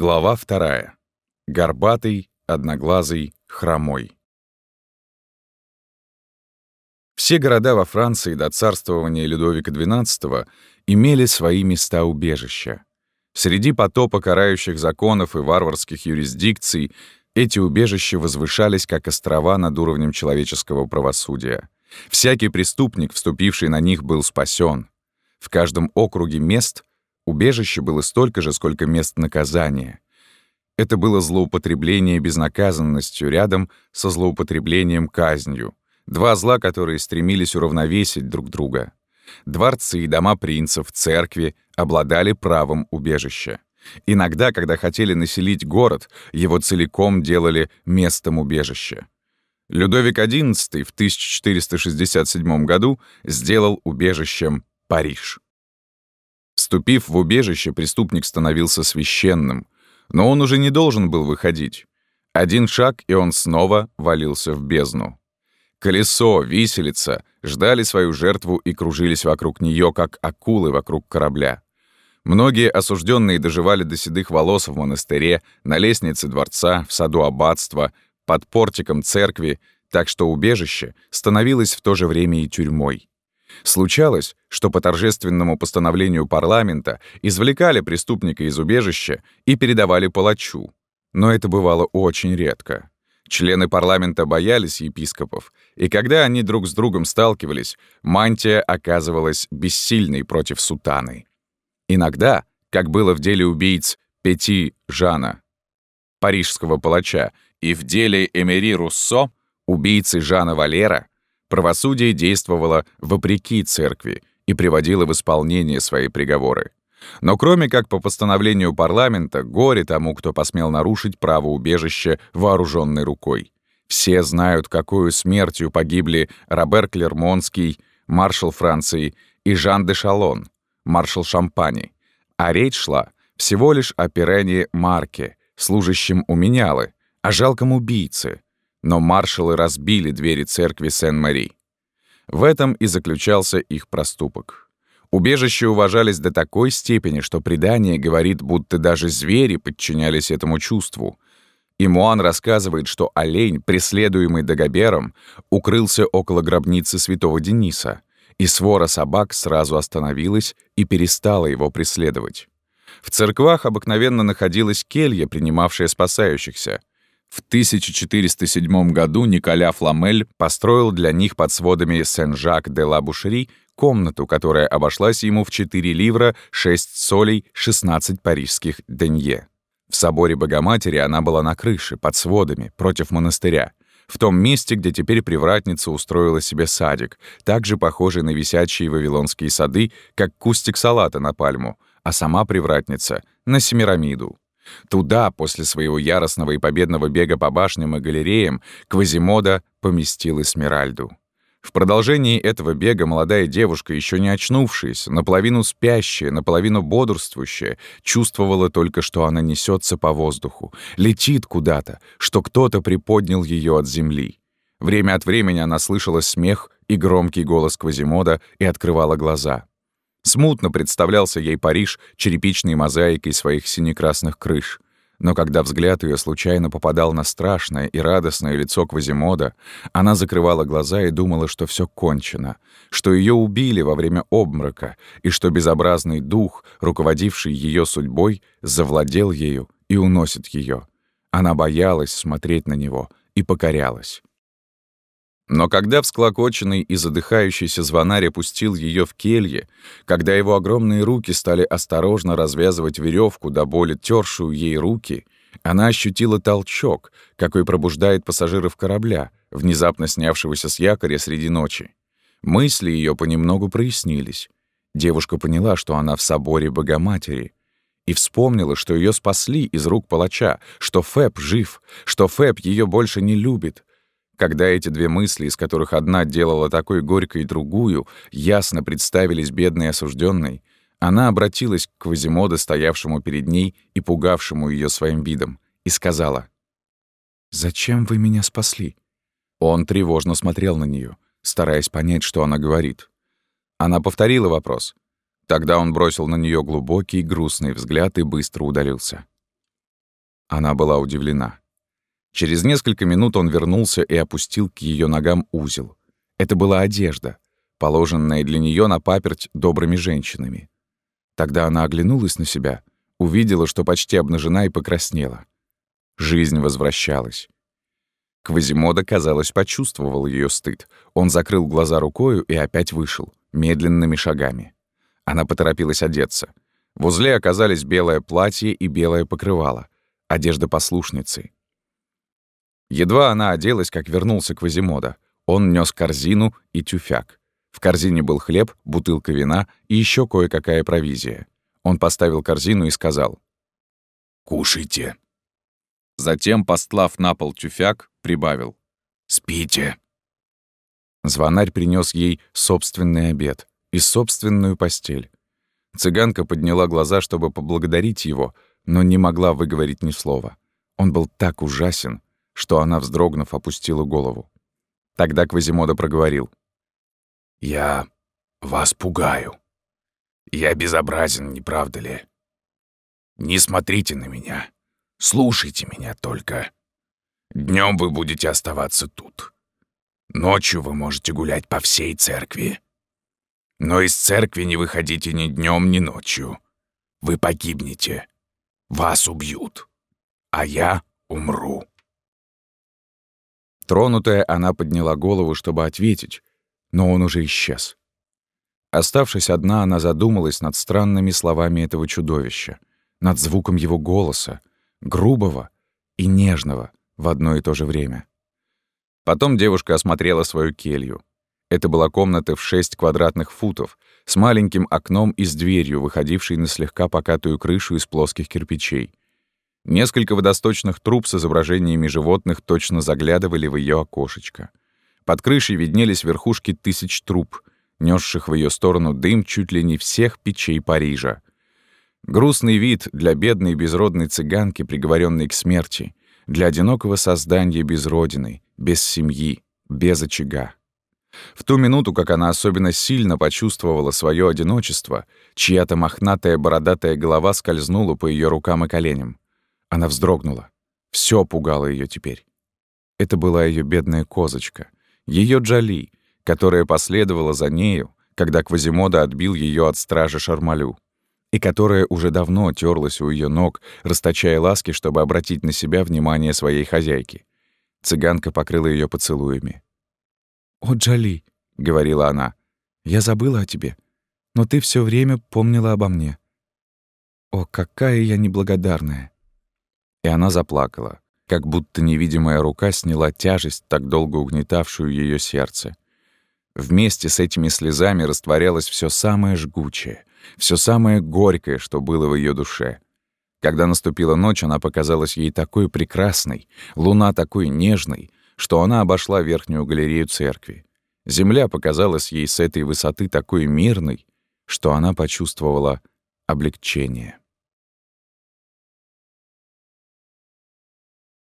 Глава вторая. Горбатый, одноглазый, хромой. Все города во Франции до царствования Людовика XII имели свои места убежища. Среди потопа карающих законов и варварских юрисдикций эти убежища возвышались как острова над уровнем человеческого правосудия. Всякий преступник, вступивший на них, был спасен. В каждом округе мест убежище было столько же, сколько мест наказания. Это было злоупотребление безнаказанностью рядом со злоупотреблением казнью. Два зла, которые стремились уравновесить друг друга. Дворцы и дома принцев, церкви обладали правом убежища. Иногда, когда хотели населить город, его целиком делали местом убежища. Людовик XI в 1467 году сделал убежищем Париж. Вступив в убежище, преступник становился священным, но он уже не должен был выходить. Один шаг, и он снова валился в бездну. Колесо, виселица ждали свою жертву и кружились вокруг нее, как акулы вокруг корабля. Многие осужденные доживали до седых волос в монастыре, на лестнице дворца, в саду аббатства, под портиком церкви, так что убежище становилось в то же время и тюрьмой. Случалось, что по торжественному постановлению парламента извлекали преступника из убежища и передавали палачу. Но это бывало очень редко. Члены парламента боялись епископов, и когда они друг с другом сталкивались, мантия оказывалась бессильной против сутаны. Иногда, как было в деле убийц Пети Жана, парижского палача, и в деле Эмери Руссо, убийцы Жана Валера, правосудие действовало вопреки церкви и приводило в исполнение свои приговоры. Но кроме как по постановлению парламента, горе тому, кто посмел нарушить право убежища вооруженной рукой. Все знают, какую смертью погибли Робер Клермонский, маршал Франции, и Жан де Шалон, маршал Шампани. А речь шла всего лишь о Пирене Марке, служащем у менялы, о жалком убийце. Но маршалы разбили двери церкви Сен-Мари. В этом и заключался их проступок. Убежища уважались до такой степени, что предание говорит, будто даже звери подчинялись этому чувству. И Муан рассказывает, что олень, преследуемый Дагобером, укрылся около гробницы святого Дениса, и свора собак сразу остановилась и перестала его преследовать. В церквах обыкновенно находилась келья, принимавшая спасающихся. В 1407 году Николя Фламель построил для них под сводами Сен-Жак-де-Ла-Бушери комнату, которая обошлась ему в 4 ливра, 6 солей, 16 парижских денье. В соборе Богоматери она была на крыше, под сводами, против монастыря. В том месте, где теперь привратница устроила себе садик, также похожий на висячие вавилонские сады, как кустик салата на пальму, а сама привратница — на Семирамиду. Туда, после своего яростного и победного бега по башням и галереям, Квазимода поместил Эсмеральду. В продолжении этого бега молодая девушка, еще не очнувшаяся, наполовину спящая, наполовину бодрствующая, чувствовала только, что она несется по воздуху, летит куда-то, что кто-то приподнял ее от земли. Время от времени она слышала смех и громкий голос Квазимода и открывала глаза. Смутно представлялся ей Париж черепичной мозаикой своих синекрасных крыш — но когда взгляд ее случайно попадал на страшное и радостное лицо Квазимода, она закрывала глаза и думала, что все кончено, что ее убили во время обморока, и что безобразный дух, руководивший ее судьбой, завладел ею и уносит ее. Она боялась смотреть на него и покорялась. Но когда всклокоченный и задыхающийся звонарь опустил ее в келье, когда его огромные руки стали осторожно развязывать веревку до боли тершую ей руки, она ощутила толчок, какой пробуждает пассажиров корабля, внезапно снявшегося с якоря среди ночи. Мысли ее понемногу прояснились. Девушка поняла, что она в соборе Богоматери, и вспомнила, что ее спасли из рук палача, что Фэб жив, что Фэб ее больше не любит, когда эти две мысли, из которых одна делала такой горькой другую, ясно представились бедной осужденной, она обратилась к Квазимоду, стоявшему перед ней и пугавшему ее своим видом, и сказала, «Зачем вы меня спасли?» Он тревожно смотрел на нее, стараясь понять, что она говорит. Она повторила вопрос. Тогда он бросил на нее глубокий, грустный взгляд и быстро удалился. Она была удивлена. Через несколько минут он вернулся и опустил к ее ногам узел. Это была одежда, положенная для нее на паперть добрыми женщинами. Тогда она оглянулась на себя, увидела, что почти обнажена и покраснела. Жизнь возвращалась. Квазимода, казалось, почувствовал ее стыд. Он закрыл глаза рукою и опять вышел, медленными шагами. Она поторопилась одеться. В узле оказались белое платье и белое покрывало, одежда послушницы. Едва она оделась, как вернулся Квазимода. Он нес корзину и тюфяк. В корзине был хлеб, бутылка вина и еще кое-какая провизия. Он поставил корзину и сказал «Кушайте». Затем, постлав на пол тюфяк, прибавил «Спите». Звонарь принес ей собственный обед и собственную постель. Цыганка подняла глаза, чтобы поблагодарить его, но не могла выговорить ни слова. Он был так ужасен, что она, вздрогнув, опустила голову. Тогда Квазимода проговорил. «Я вас пугаю. Я безобразен, не правда ли? Не смотрите на меня. Слушайте меня только. Днем вы будете оставаться тут. Ночью вы можете гулять по всей церкви. Но из церкви не выходите ни днем, ни ночью. Вы погибнете. Вас убьют. А я умру. Тронутая, она подняла голову, чтобы ответить, но он уже исчез. Оставшись одна, она задумалась над странными словами этого чудовища, над звуком его голоса, грубого и нежного в одно и то же время. Потом девушка осмотрела свою келью. Это была комната в 6 квадратных футов, с маленьким окном и с дверью, выходившей на слегка покатую крышу из плоских кирпичей. Несколько водосточных труб с изображениями животных точно заглядывали в ее окошечко. Под крышей виднелись верхушки тысяч труб, несших в ее сторону дым чуть ли не всех печей Парижа. Грустный вид для бедной безродной цыганки, приговоренной к смерти, для одинокого создания без родины, без семьи, без очага. В ту минуту, как она особенно сильно почувствовала свое одиночество, чья-то мохнатая бородатая голова скользнула по ее рукам и коленям. Она вздрогнула. Все пугало ее теперь. Это была ее бедная козочка, ее Джали, которая последовала за нею, когда Квазимода отбил ее от стражи Шармалю, и которая уже давно терлась у ее ног, расточая ласки, чтобы обратить на себя внимание своей хозяйки. Цыганка покрыла ее поцелуями. «О, Джали», — говорила она, — «я забыла о тебе, но ты все время помнила обо мне. О, какая я неблагодарная!» И она заплакала, как будто невидимая рука сняла тяжесть, так долго угнетавшую ее сердце. Вместе с этими слезами растворялось все самое жгучее, все самое горькое, что было в ее душе. Когда наступила ночь, она показалась ей такой прекрасной, луна такой нежной, что она обошла верхнюю галерею церкви. Земля показалась ей с этой высоты такой мирной, что она почувствовала облегчение.